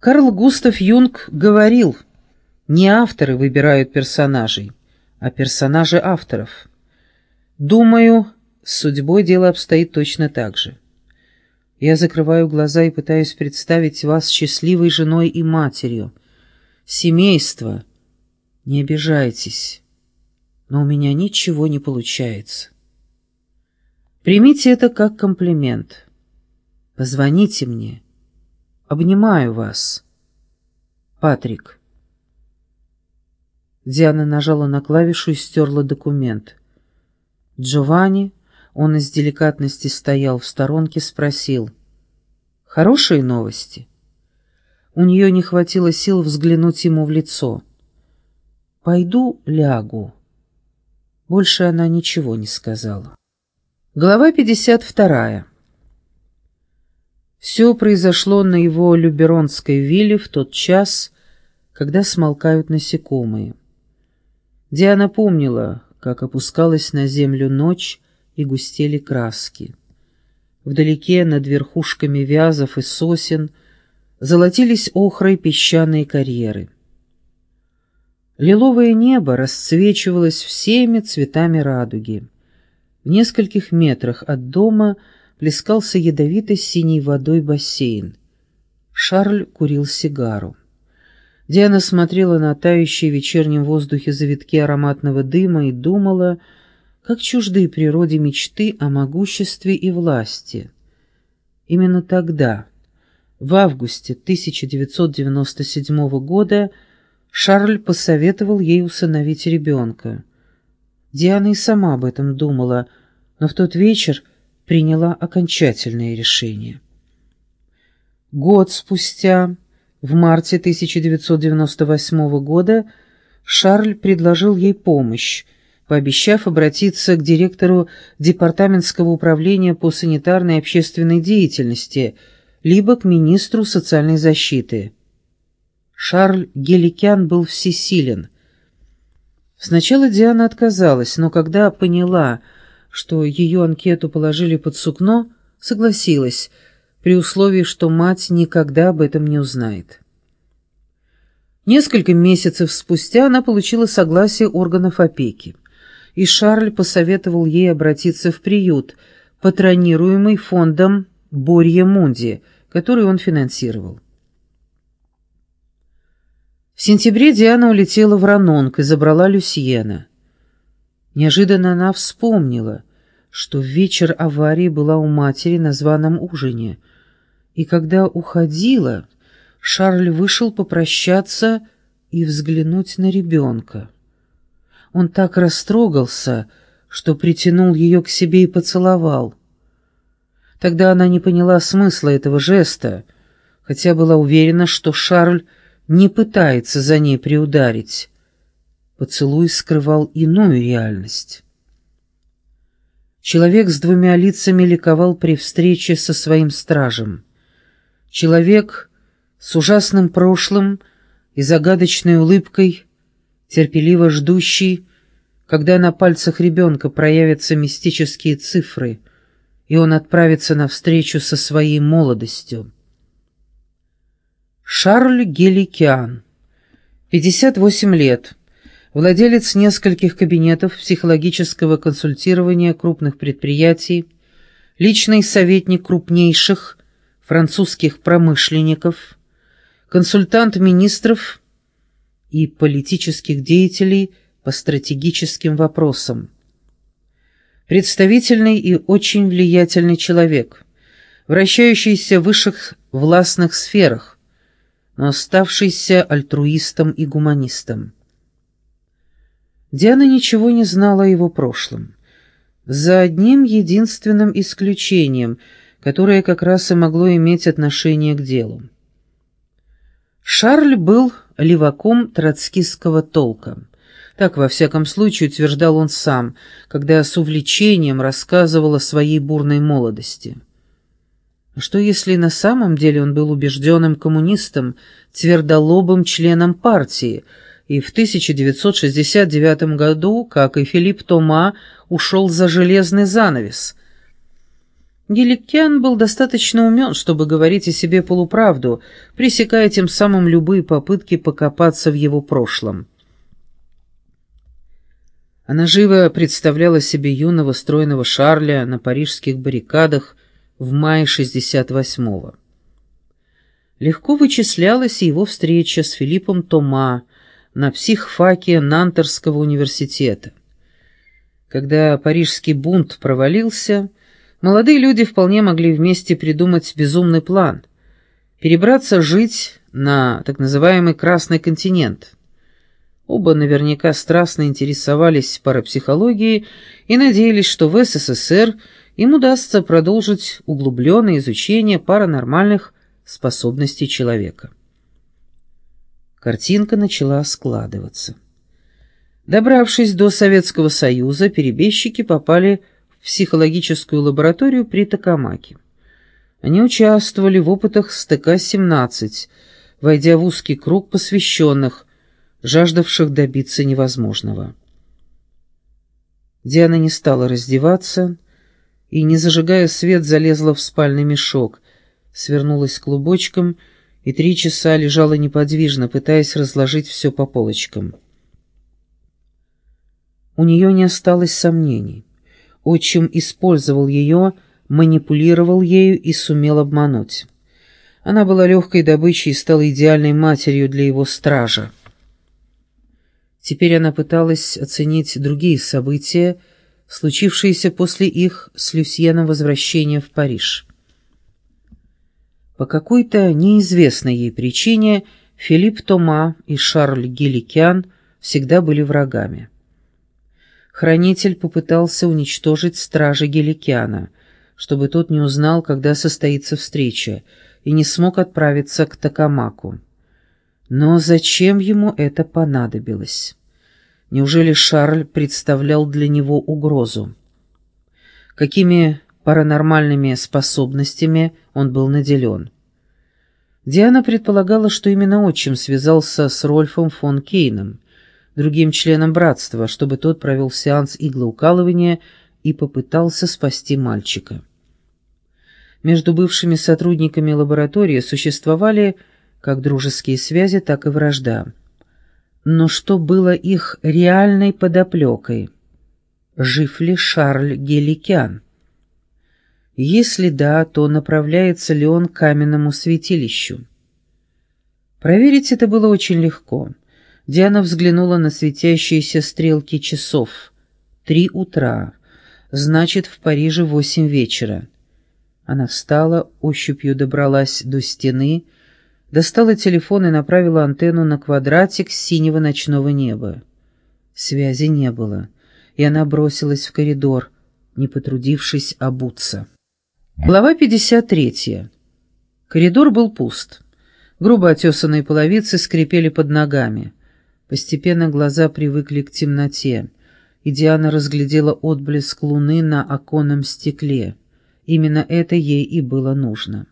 Карл Густав Юнг говорил, не авторы выбирают персонажей, а персонажи авторов. Думаю, с судьбой дело обстоит точно так же. Я закрываю глаза и пытаюсь представить вас счастливой женой и матерью. Семейство. Не обижайтесь, но у меня ничего не получается. Примите это как комплимент. Позвоните мне. Обнимаю вас. Патрик. Диана нажала на клавишу и стерла документ. Джованни, он из деликатности стоял в сторонке, спросил. «Хорошие новости?» У нее не хватило сил взглянуть ему в лицо. «Пойду лягу». Больше она ничего не сказала. Глава 52. Все произошло на его Люберонской вилле в тот час, когда смолкают насекомые. Диана помнила, как опускалась на землю ночь и густели краски. Вдалеке над верхушками вязов и сосен золотились охрой песчаные карьеры. Лиловое небо расцвечивалось всеми цветами радуги. В нескольких метрах от дома плескался ядовитой синей водой бассейн. Шарль курил сигару. Диана смотрела на тающие в вечернем воздухе завитки ароматного дыма и думала, как чужды природе мечты о могуществе и власти. Именно тогда, в августе 1997 года, Шарль посоветовал ей усыновить ребенка. Диана и сама об этом думала, но в тот вечер приняла окончательное решение. Год спустя, в марте 1998 года, Шарль предложил ей помощь, пообещав обратиться к директору Департаментского управления по санитарной и общественной деятельности, либо к министру социальной защиты. Шарль Геликян был всесилен. Сначала Диана отказалась, но когда поняла, что ее анкету положили под сукно, согласилась, при условии, что мать никогда об этом не узнает. Несколько месяцев спустя она получила согласие органов опеки, и Шарль посоветовал ей обратиться в приют, патронируемый фондом Борье Мунди, который он финансировал. В сентябре Диана улетела в Ранонг и забрала Люсьена. Неожиданно она вспомнила, что в вечер аварии была у матери на званом ужине, и когда уходила, Шарль вышел попрощаться и взглянуть на ребенка. Он так растрогался, что притянул ее к себе и поцеловал. Тогда она не поняла смысла этого жеста, хотя была уверена, что Шарль не пытается за ней приударить. Поцелуй скрывал иную реальность. Человек с двумя лицами ликовал при встрече со своим стражем. Человек с ужасным прошлым и загадочной улыбкой, терпеливо ждущий, когда на пальцах ребенка проявятся мистические цифры, и он отправится навстречу со своей молодостью. Шарль Геликиан, 58 лет, владелец нескольких кабинетов психологического консультирования крупных предприятий, личный советник крупнейших французских промышленников, консультант министров и политических деятелей по стратегическим вопросам. Представительный и очень влиятельный человек, вращающийся в высших властных сферах, но оставшийся альтруистом и гуманистом. Диана ничего не знала о его прошлом. За одним единственным исключением, которое как раз и могло иметь отношение к делу. Шарль был леваком троцкистского толка. Так, во всяком случае, утверждал он сам, когда с увлечением рассказывал о своей бурной молодости. Что если на самом деле он был убежденным коммунистом, твердолобым членом партии, и в 1969 году, как и Филипп Тома, ушел за железный занавес? Геликян был достаточно умен, чтобы говорить о себе полуправду, пресекая тем самым любые попытки покопаться в его прошлом. Она живо представляла себе юного стройного Шарля на парижских баррикадах в мае 68-го. Легко вычислялась его встреча с Филиппом Тома на психфаке Нантерского университета. Когда парижский бунт провалился, молодые люди вполне могли вместе придумать безумный план — перебраться жить на так называемый Красный континент. Оба наверняка страстно интересовались парапсихологией и надеялись, что в СССР им удастся продолжить углубленное изучение паранормальных способностей человека. Картинка начала складываться. Добравшись до Советского Союза, перебежчики попали в психологическую лабораторию при Токамаке. Они участвовали в опытах с ТК-17, войдя в узкий круг посвященных, жаждавших добиться невозможного. Диана не стала раздеваться и, не зажигая свет, залезла в спальный мешок, свернулась клубочком и три часа лежала неподвижно, пытаясь разложить все по полочкам. У нее не осталось сомнений. Отчим использовал ее, манипулировал ею и сумел обмануть. Она была легкой добычей и стала идеальной матерью для его стража. Теперь она пыталась оценить другие события, случившиеся после их с Люсьеном возвращения в Париж. По какой-то неизвестной ей причине Филипп Тома и Шарль Геликян всегда были врагами. Хранитель попытался уничтожить стража Геликяна, чтобы тот не узнал, когда состоится встреча, и не смог отправиться к Такамаку. Но зачем ему это понадобилось? Неужели Шарль представлял для него угрозу? Какими паранормальными способностями он был наделен? Диана предполагала, что именно отчим связался с Рольфом фон Кейном, другим членам братства, чтобы тот провел сеанс иглоукалывания и попытался спасти мальчика. Между бывшими сотрудниками лаборатории существовали как дружеские связи, так и вражда. Но что было их реальной подоплекой? Жив ли Шарль Геликян? Если да, то направляется ли он к каменному святилищу? Проверить это было очень легко — Диана взглянула на светящиеся стрелки часов. Три утра. Значит, в Париже восемь вечера. Она встала, ощупью добралась до стены, достала телефон и направила антенну на квадратик синего ночного неба. Связи не было, и она бросилась в коридор, не потрудившись обуться. Глава 53. Коридор был пуст. Грубо отесанные половицы скрипели под ногами. Постепенно глаза привыкли к темноте, и Диана разглядела отблеск луны на оконном стекле. Именно это ей и было нужно.